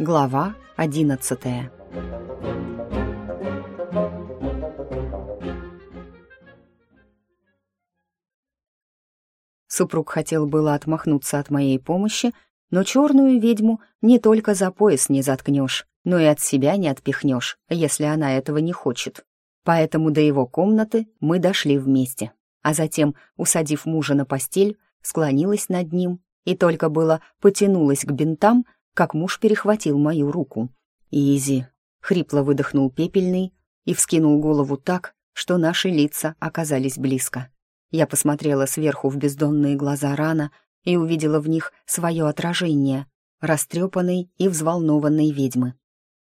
Глава одиннадцатая Супруг хотел было отмахнуться от моей помощи, но черную ведьму не только за пояс не заткнешь, но и от себя не отпихнешь, если она этого не хочет. Поэтому до его комнаты мы дошли вместе, а затем, усадив мужа на постель, склонилась над ним и только было потянулась к бинтам, как муж перехватил мою руку. «Изи», — хрипло выдохнул пепельный и вскинул голову так, что наши лица оказались близко. Я посмотрела сверху в бездонные глаза рана и увидела в них свое отражение, растрепанной и взволнованной ведьмы.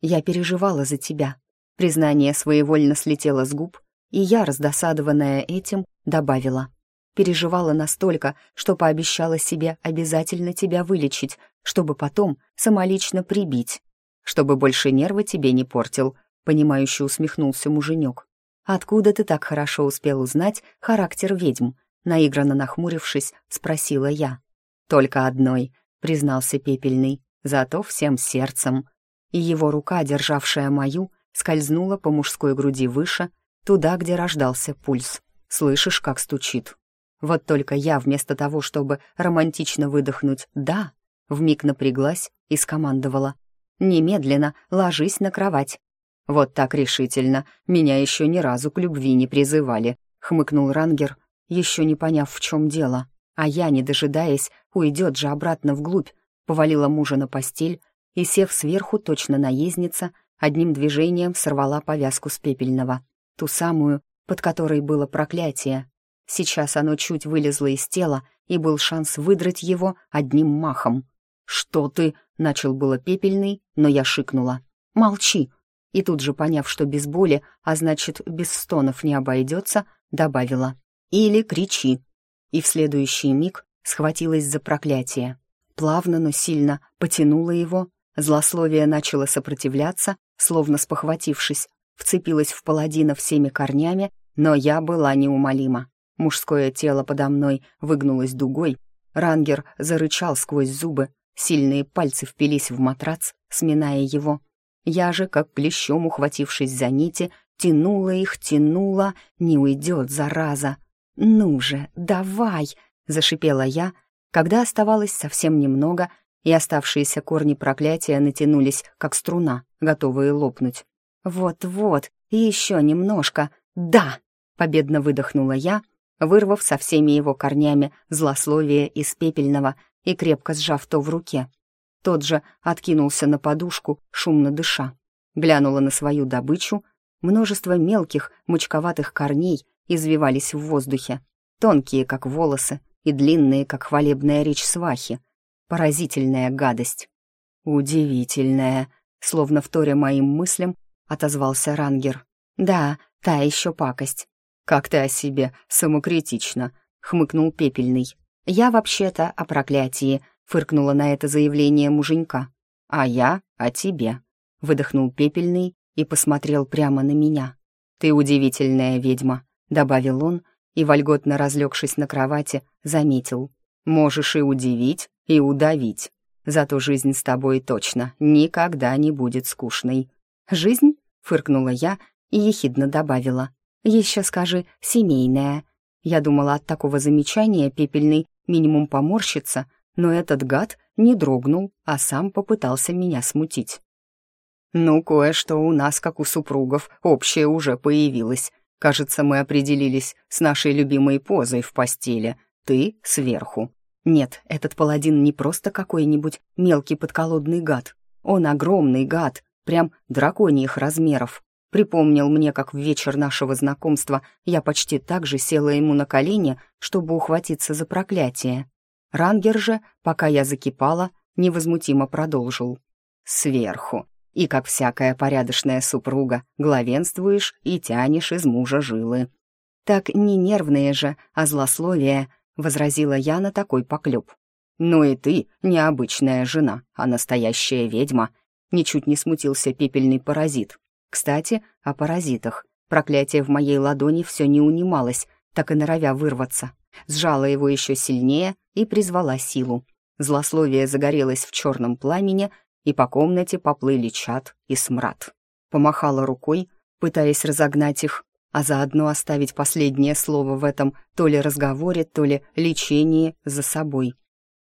«Я переживала за тебя». Признание своевольно слетело с губ, и я, раздосадованная этим, добавила. Переживала настолько, что пообещала себе обязательно тебя вылечить, чтобы потом самолично прибить. Чтобы больше нервы тебе не портил, понимающе усмехнулся муженек. «Откуда ты так хорошо успел узнать характер ведьм?» Наигранно нахмурившись, спросила я. «Только одной», — признался Пепельный, «зато всем сердцем» и его рука, державшая мою, скользнула по мужской груди выше, туда, где рождался пульс. Слышишь, как стучит? Вот только я, вместо того, чтобы романтично выдохнуть «да», вмиг напряглась и скомандовала. «Немедленно ложись на кровать». «Вот так решительно. Меня еще ни разу к любви не призывали», — хмыкнул Рангер, еще не поняв, в чем дело. А я, не дожидаясь, уйдет же обратно вглубь, повалила мужа на постель, и, сев сверху, точно наездница, одним движением сорвала повязку с пепельного, ту самую, под которой было проклятие. Сейчас оно чуть вылезло из тела, и был шанс выдрать его одним махом. «Что ты?» — начал было пепельный, но я шикнула. «Молчи!» И тут же, поняв, что без боли, а значит, без стонов не обойдется, добавила. «Или кричи!» И в следующий миг схватилась за проклятие. Плавно, но сильно потянула его, Злословие начало сопротивляться, словно спохватившись, вцепилась в паладина всеми корнями, но я была неумолима. Мужское тело подо мной выгнулось дугой, рангер зарычал сквозь зубы, сильные пальцы впились в матрац, сминая его. Я же, как клещом ухватившись за нити, тянула их, тянула, не уйдет, зараза. «Ну же, давай!» — зашипела я, когда оставалось совсем немного — и оставшиеся корни проклятия натянулись, как струна, готовые лопнуть. «Вот-вот, еще немножко, да!» — победно выдохнула я, вырвав со всеми его корнями злословие из пепельного и крепко сжав то в руке. Тот же откинулся на подушку, шумно дыша. Глянула на свою добычу. Множество мелких, мучковатых корней извивались в воздухе, тонкие, как волосы, и длинные, как хвалебная речь свахи — Поразительная гадость. Удивительная, словно вторя моим мыслям, отозвался Рангер. Да, та еще пакость. Как ты о себе самокритично, хмыкнул Пепельный. Я вообще-то о проклятии, фыркнула на это заявление муженька. А я о тебе, выдохнул Пепельный и посмотрел прямо на меня. Ты удивительная ведьма, добавил он и, вольготно разлегшись на кровати, заметил. Можешь и удивить, и удавить. Зато жизнь с тобой точно никогда не будет скучной. «Жизнь?» — фыркнула я и ехидно добавила. «Еще скажи, семейная». Я думала от такого замечания пепельный минимум поморщится, но этот гад не дрогнул, а сам попытался меня смутить. «Ну, кое-что у нас, как у супругов, общее уже появилось. Кажется, мы определились с нашей любимой позой в постели. Ты сверху, нет, этот паладин не просто какой-нибудь мелкий подколодный гад. Он огромный гад, прям драконьих размеров. Припомнил мне, как в вечер нашего знакомства я почти так же села ему на колени, чтобы ухватиться за проклятие. Рангер же, пока я закипала, невозмутимо продолжил. «Сверху. И, как всякая порядочная супруга, главенствуешь и тянешь из мужа жилы. Так не нервные же, а злословие —— возразила я на такой поклеп. «Ну и ты необычная жена, а настоящая ведьма», — ничуть не смутился пепельный паразит. Кстати, о паразитах. Проклятие в моей ладони все не унималось, так и норовя вырваться. Сжала его еще сильнее и призвала силу. Злословие загорелось в черном пламени, и по комнате поплыли чад и смрад. Помахала рукой, пытаясь разогнать их, а заодно оставить последнее слово в этом то ли разговоре, то ли лечении за собой.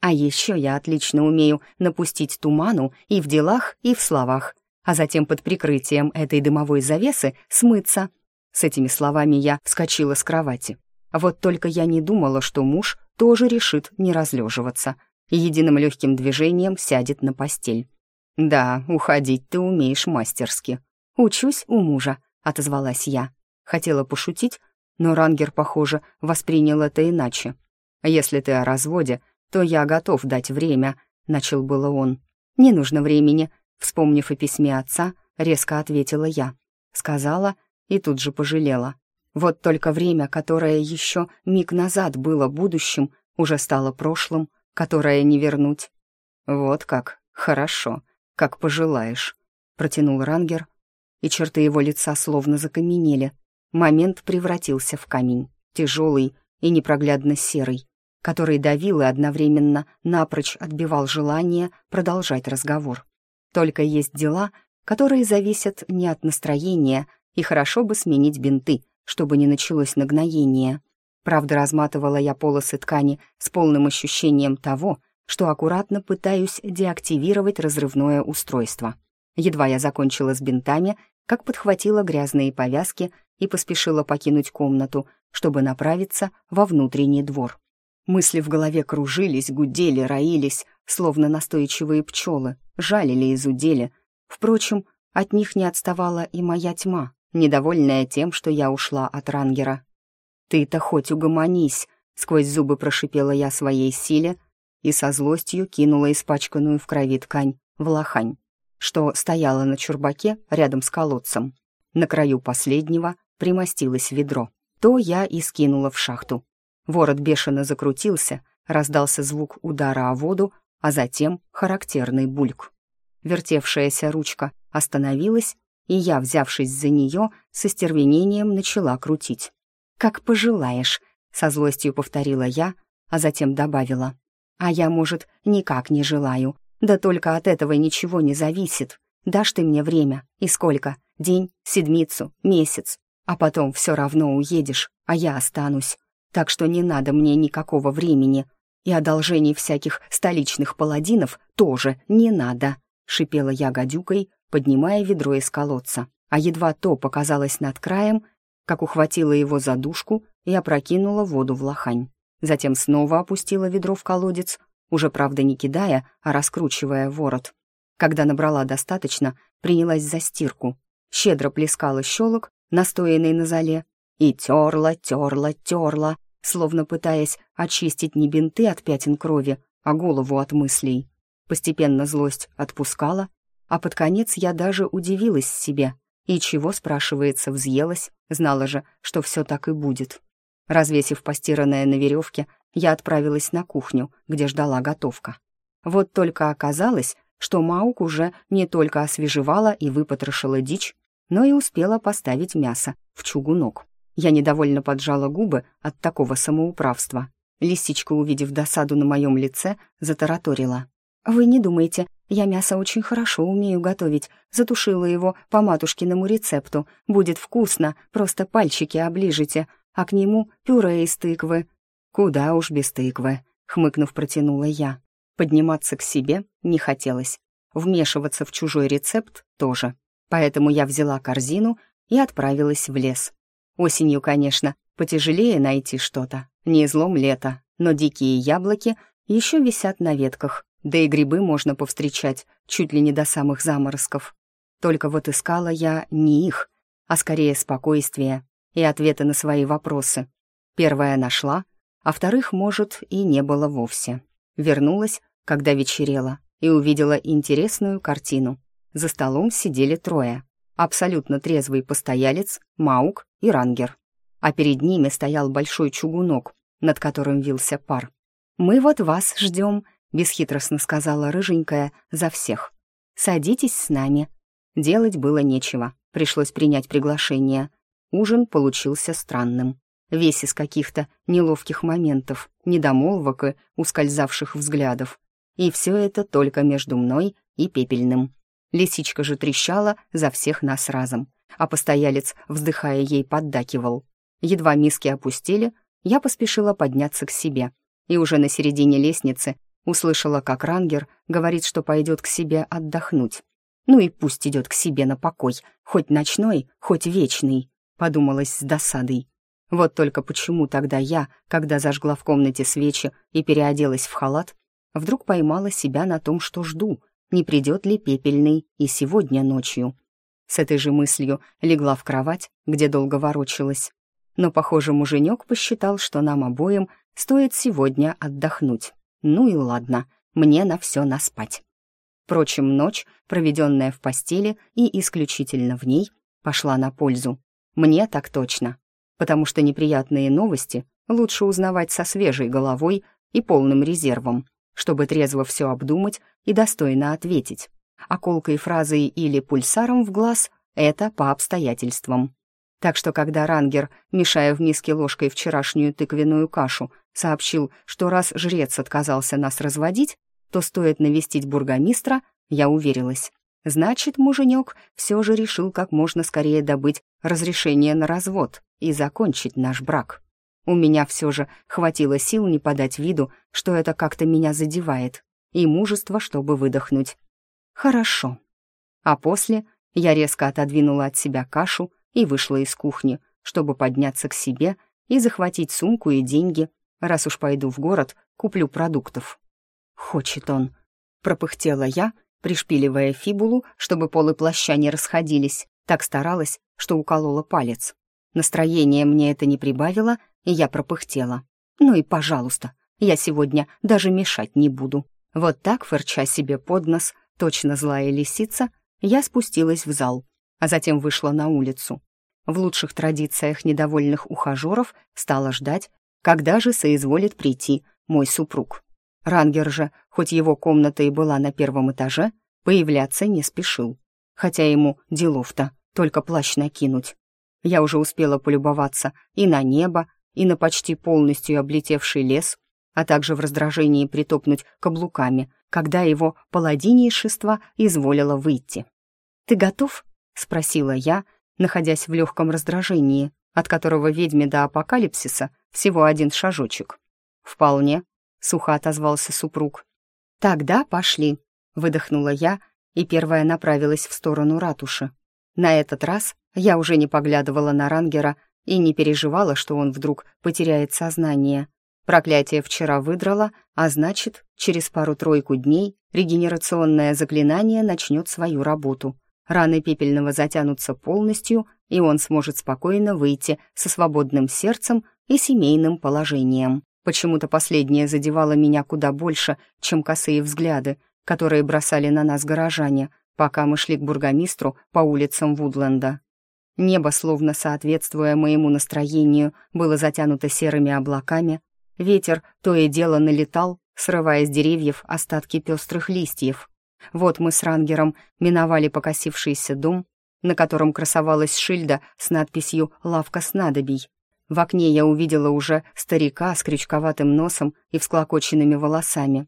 А еще я отлично умею напустить туману и в делах, и в словах, а затем под прикрытием этой дымовой завесы смыться. С этими словами я вскочила с кровати. Вот только я не думала, что муж тоже решит не разлеживаться и единым легким движением сядет на постель. «Да, уходить ты умеешь мастерски». «Учусь у мужа», — отозвалась я. Хотела пошутить, но Рангер, похоже, воспринял это иначе. «Если ты о разводе, то я готов дать время», — начал было он. «Не нужно времени», — вспомнив о письме отца, резко ответила я. Сказала и тут же пожалела. Вот только время, которое еще миг назад было будущим, уже стало прошлым, которое не вернуть. «Вот как, хорошо, как пожелаешь», — протянул Рангер, и черты его лица словно закаменели — Момент превратился в камень, тяжелый и непроглядно серый, который давил и одновременно напрочь отбивал желание продолжать разговор. Только есть дела, которые зависят не от настроения, и хорошо бы сменить бинты, чтобы не началось нагноение. Правда, разматывала я полосы ткани с полным ощущением того, что аккуратно пытаюсь деактивировать разрывное устройство. Едва я закончила с бинтами, как подхватила грязные повязки и поспешила покинуть комнату, чтобы направиться во внутренний двор. Мысли в голове кружились, гудели, роились, словно настойчивые пчелы, жалили и зудели. Впрочем, от них не отставала и моя тьма, недовольная тем, что я ушла от Рангера. «Ты-то хоть угомонись!» — сквозь зубы прошипела я своей силе и со злостью кинула испачканную в крови ткань в лохань, что стояла на чурбаке рядом с колодцем. На краю последнего примостилось ведро. То я и скинула в шахту. Ворот бешено закрутился, раздался звук удара о воду, а затем характерный бульк. Вертевшаяся ручка остановилась, и я, взявшись за нее, со стервенением начала крутить. «Как пожелаешь», — со злостью повторила я, а затем добавила. «А я, может, никак не желаю, да только от этого ничего не зависит. Дашь ты мне время, и сколько? День, седмицу, месяц, а потом все равно уедешь, а я останусь. Так что не надо мне никакого времени. И одолжений всяких столичных паладинов тоже не надо», — шипела я гадюкой, поднимая ведро из колодца. А едва то показалось над краем, как ухватила его за дужку и опрокинула воду в лохань. Затем снова опустила ведро в колодец, уже, правда, не кидая, а раскручивая ворот. Когда набрала достаточно, принялась за стирку. Щедро плескала щелок настоянный на золе, и терла, терла, терла, словно пытаясь очистить не бинты от пятен крови, а голову от мыслей. Постепенно злость отпускала, а под конец я даже удивилась себе. И чего, спрашивается, взъелась, знала же, что все так и будет. Развесив постиранное на веревке, я отправилась на кухню, где ждала готовка. Вот только оказалось, что Маук уже не только освежевала и выпотрошила дичь, но и успела поставить мясо в чугунок. Я недовольно поджала губы от такого самоуправства. Лисичка, увидев досаду на моем лице, затараторила. «Вы не думайте, я мясо очень хорошо умею готовить. Затушила его по матушкиному рецепту. Будет вкусно, просто пальчики оближите. А к нему пюре из тыквы». «Куда уж без тыквы», — хмыкнув, протянула я. Подниматься к себе не хотелось. Вмешиваться в чужой рецепт тоже поэтому я взяла корзину и отправилась в лес. Осенью, конечно, потяжелее найти что-то, не излом лета, но дикие яблоки еще висят на ветках, да и грибы можно повстречать чуть ли не до самых заморозков. Только вот искала я не их, а скорее спокойствие и ответы на свои вопросы. Первое нашла, а вторых, может, и не было вовсе. Вернулась, когда вечерело, и увидела интересную картину. За столом сидели трое. Абсолютно трезвый постоялец, Маук и Рангер. А перед ними стоял большой чугунок, над которым вился пар. «Мы вот вас ждем», — бесхитростно сказала рыженькая за всех. «Садитесь с нами». Делать было нечего, пришлось принять приглашение. Ужин получился странным. Весь из каких-то неловких моментов, недомолвок и ускользавших взглядов. И все это только между мной и пепельным. Лисичка же трещала за всех нас разом, а постоялец, вздыхая ей, поддакивал. Едва миски опустили, я поспешила подняться к себе, и уже на середине лестницы услышала, как Рангер говорит, что пойдет к себе отдохнуть. «Ну и пусть идет к себе на покой, хоть ночной, хоть вечный», — подумалась с досадой. Вот только почему тогда я, когда зажгла в комнате свечи и переоделась в халат, вдруг поймала себя на том, что жду, не придет ли пепельный и сегодня ночью. С этой же мыслью легла в кровать, где долго ворочалась. Но, похоже, муженек посчитал, что нам обоим стоит сегодня отдохнуть. Ну и ладно, мне на все наспать. Впрочем, ночь, проведенная в постели и исключительно в ней, пошла на пользу. Мне так точно. Потому что неприятные новости лучше узнавать со свежей головой и полным резервом, чтобы трезво все обдумать и достойно ответить. А колкой фразой или пульсаром в глаз — это по обстоятельствам. Так что когда Рангер, мешая в миске ложкой вчерашнюю тыквенную кашу, сообщил, что раз жрец отказался нас разводить, то стоит навестить бургомистра, я уверилась. Значит, муженек все же решил как можно скорее добыть разрешение на развод и закончить наш брак. У меня все же хватило сил не подать виду, что это как-то меня задевает, и мужества, чтобы выдохнуть. Хорошо. А после я резко отодвинула от себя кашу и вышла из кухни, чтобы подняться к себе и захватить сумку и деньги. Раз уж пойду в город, куплю продуктов. Хочет он. Пропыхтела я, пришпиливая фибулу, чтобы полы плаща не расходились. Так старалась, что уколола палец. Настроение мне это не прибавило, и я пропыхтела. Ну и пожалуйста, я сегодня даже мешать не буду. Вот так, фырча себе под нос, точно злая лисица, я спустилась в зал, а затем вышла на улицу. В лучших традициях недовольных ухажеров стала ждать, когда же соизволит прийти мой супруг. Рангер же, хоть его комната и была на первом этаже, появляться не спешил. Хотя ему делов-то только плащ накинуть. Я уже успела полюбоваться и на небо, и на почти полностью облетевший лес, а также в раздражении притопнуть каблуками, когда его паладинейшество изволило выйти. «Ты готов?» — спросила я, находясь в легком раздражении, от которого ведьме до апокалипсиса всего один шажочек. «Вполне», — сухо отозвался супруг. «Тогда пошли», — выдохнула я и первая направилась в сторону ратуши. На этот раз я уже не поглядывала на Рангера и не переживала, что он вдруг потеряет сознание. Проклятие вчера выдрало, а значит, через пару-тройку дней регенерационное заклинание начнет свою работу. Раны пепельного затянутся полностью, и он сможет спокойно выйти со свободным сердцем и семейным положением. Почему-то последнее задевало меня куда больше, чем косые взгляды, которые бросали на нас горожане, пока мы шли к бургомистру по улицам Вудленда. Небо, словно соответствуя моему настроению, было затянуто серыми облаками. Ветер то и дело налетал, срывая с деревьев остатки пестрых листьев. Вот мы с Рангером миновали покосившийся дом, на котором красовалась шильда с надписью «Лавка снадобий». В окне я увидела уже старика с крючковатым носом и всклокоченными волосами.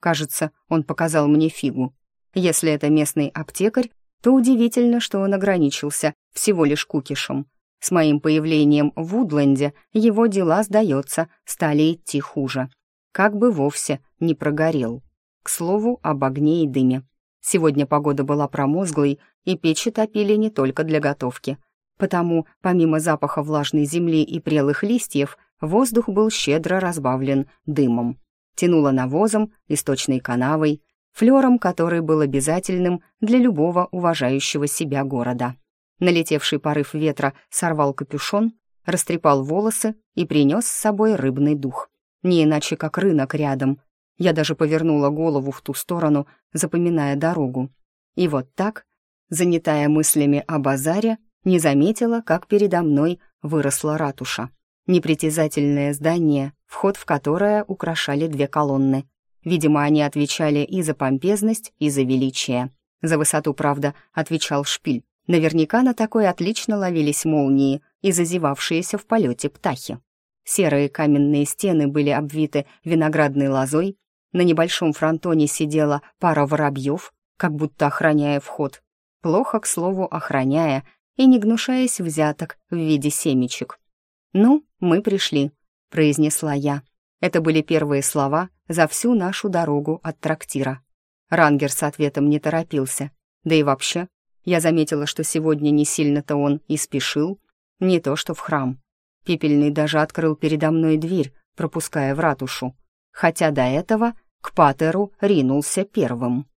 Кажется, он показал мне фигу. Если это местный аптекарь, то удивительно, что он ограничился всего лишь кукишем. С моим появлением в Вудленде его дела, сдается, стали идти хуже. Как бы вовсе не прогорел. К слову, об огне и дыме. Сегодня погода была промозглой, и печи топили не только для готовки. Потому, помимо запаха влажной земли и прелых листьев, воздух был щедро разбавлен дымом. Тянуло навозом, источной канавой, флером, который был обязательным для любого уважающего себя города. Налетевший порыв ветра сорвал капюшон, растрепал волосы и принес с собой рыбный дух. Не иначе, как рынок рядом. Я даже повернула голову в ту сторону, запоминая дорогу. И вот так, занятая мыслями о базаре, не заметила, как передо мной выросла ратуша. Непритязательное здание, вход в которое украшали две колонны. Видимо, они отвечали и за помпезность, и за величие. За высоту, правда, отвечал шпиль. Наверняка на такой отлично ловились молнии и зазевавшиеся в полете птахи. Серые каменные стены были обвиты виноградной лозой, на небольшом фронтоне сидела пара воробьев, как будто охраняя вход. Плохо, к слову, охраняя и не гнушаясь взяток в виде семечек. «Ну, мы пришли», — произнесла я. Это были первые слова за всю нашу дорогу от трактира. Рангер с ответом не торопился. Да и вообще, я заметила, что сегодня не сильно-то он и спешил, не то что в храм. Пепельный даже открыл передо мной дверь, пропуская в ратушу, хотя до этого к Патеру ринулся первым.